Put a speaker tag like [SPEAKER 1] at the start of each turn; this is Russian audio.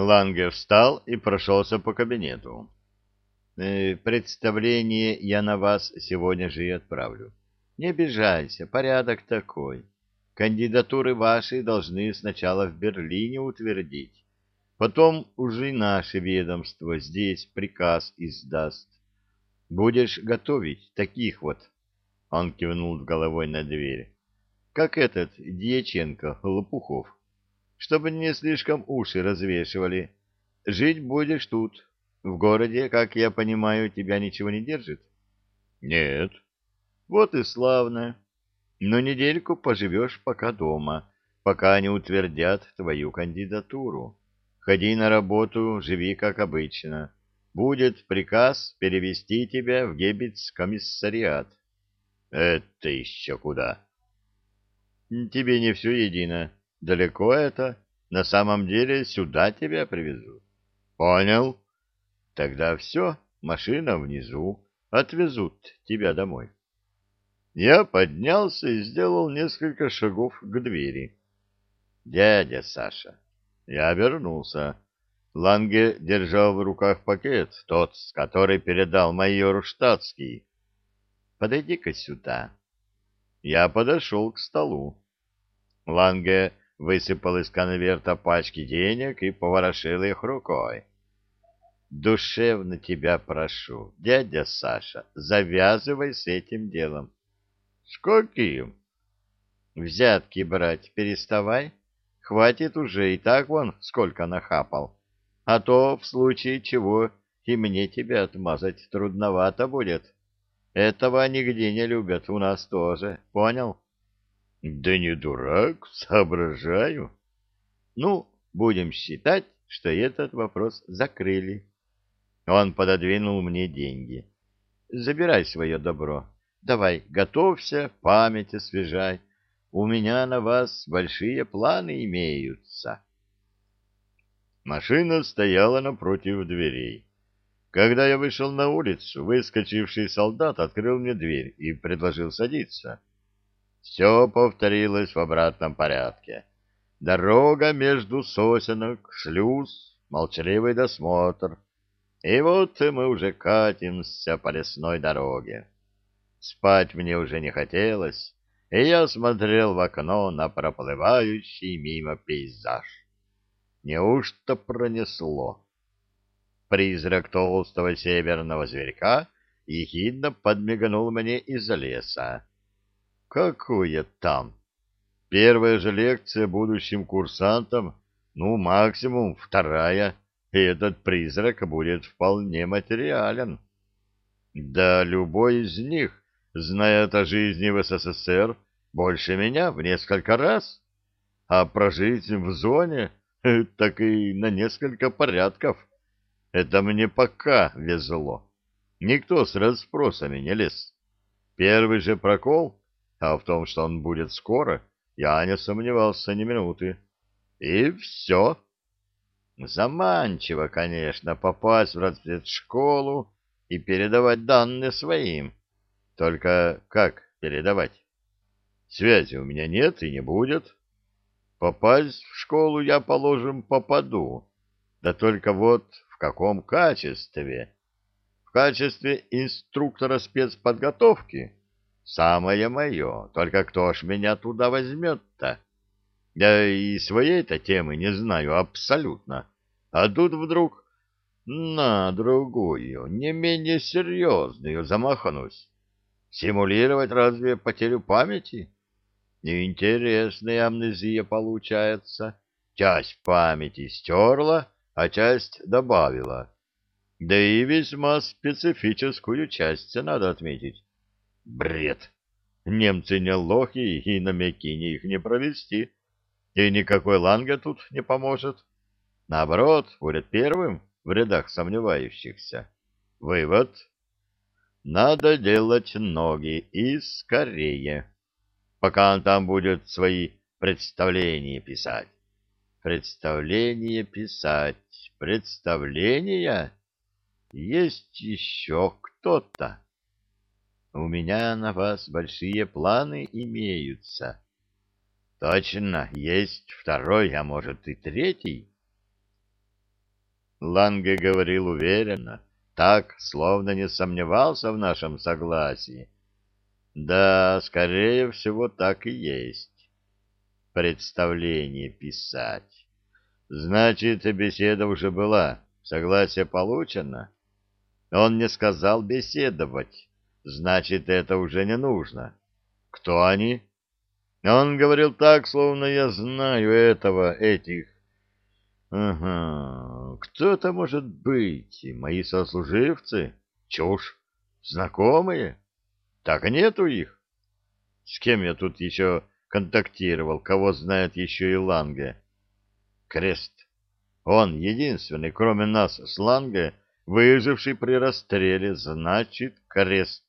[SPEAKER 1] Ланге встал и прошелся по кабинету. «Э, «Представление я на вас сегодня же и отправлю. Не обижайся, порядок такой. Кандидатуры ваши должны сначала в Берлине утвердить, потом уже наше ведомство здесь приказ издаст. Будешь готовить таких вот, — он кивнул головой на дверь, — как этот Дьяченко Лопухов чтобы не слишком уши развешивали. Жить будешь тут. В городе, как я понимаю, тебя ничего не держит? Нет. Вот и славно. Но недельку поживешь пока дома, пока не утвердят твою кандидатуру. Ходи на работу, живи как обычно. Будет приказ перевести тебя в Гебец-комиссариат. Это еще куда? Тебе не все едино. Далеко это? На самом деле сюда тебя привезут. Понял. Тогда все, машина внизу. Отвезут тебя домой. Я поднялся и сделал несколько шагов к двери. Дядя Саша. Я обернулся. Ланге держал в руках пакет, тот, с который передал майору штатский. Подойди-ка сюда. Я подошел к столу. Ланге высыпал из конверта пачки денег и поворошил их рукой. «Душевно тебя прошу, дядя Саша, завязывай с этим делом». «С каким?» «Взятки брать переставай. Хватит уже, и так вон сколько нахапал. А то в случае чего и мне тебя отмазать трудновато будет. Этого нигде не любят, у нас тоже, понял?» Да не дурак, соображаю. Ну, будем считать, что этот вопрос закрыли. Он пододвинул мне деньги. Забирай свое добро. Давай, готовься, память освежай. У меня на вас большие планы имеются. Машина стояла напротив дверей. Когда я вышел на улицу, выскочивший солдат открыл мне дверь и предложил садиться. Все повторилось в обратном порядке. Дорога между сосенок, шлюз, молчаливый досмотр. И вот мы уже катимся по лесной дороге. Спать мне уже не хотелось, и я смотрел в окно на проплывающий мимо пейзаж. Неужто пронесло? Призрак толстого северного зверька ехидно подмигнул мне из леса. Какое там? Первая же лекция будущим курсантам, ну, максимум вторая, и этот призрак будет вполне материален. Да любой из них знает о жизни в СССР больше меня в несколько раз, а прожить в зоне так и на несколько порядков. Это мне пока везло. Никто с расспросами не лез. Первый же прокол а в том, что он будет скоро, я не сомневался ни минуты. И все. Заманчиво, конечно, попасть в разведшколу и передавать данные своим. Только как передавать? Связи у меня нет и не будет. Попасть в школу я, положим, попаду. Да только вот в каком качестве? В качестве инструктора спецподготовки? Самое мое, только кто ж меня туда возьмет-то? Я и своей-то темы не знаю абсолютно. А тут вдруг на другую, не менее серьезную замахнусь. Симулировать разве потерю памяти? Интересная амнезия получается. Часть памяти стерла, а часть добавила. Да и весьма специфическую часть, надо отметить. Бред! Немцы не лохи, и на Мекине их не провести. И никакой ланга тут не поможет. Наоборот, будет первым в рядах сомневающихся. Вывод. Надо делать ноги и скорее, пока он там будет свои представления писать. Представления писать. Представления? Есть еще кто-то. У меня на вас большие планы имеются. Точно, есть второй, а может и третий. Ланге говорил уверенно, так, словно не сомневался в нашем согласии. Да, скорее всего, так и есть. Представление писать. Значит, беседа уже была, согласие получено. Он не сказал беседовать, значит, это уже не нужно. Кто они? Он говорил так, словно я знаю этого, этих. Ага, кто это может быть? Мои сослуживцы? Чушь. Знакомые? Так нету их. С кем я тут еще контактировал, кого знает еще и Ланге? Крест. Он единственный, кроме нас с Ланге, выживший при расстреле, значит, крест.